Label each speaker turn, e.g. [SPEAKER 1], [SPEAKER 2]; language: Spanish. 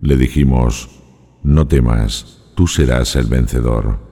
[SPEAKER 1] Le dijimos, no temas, tú serás el vencedor.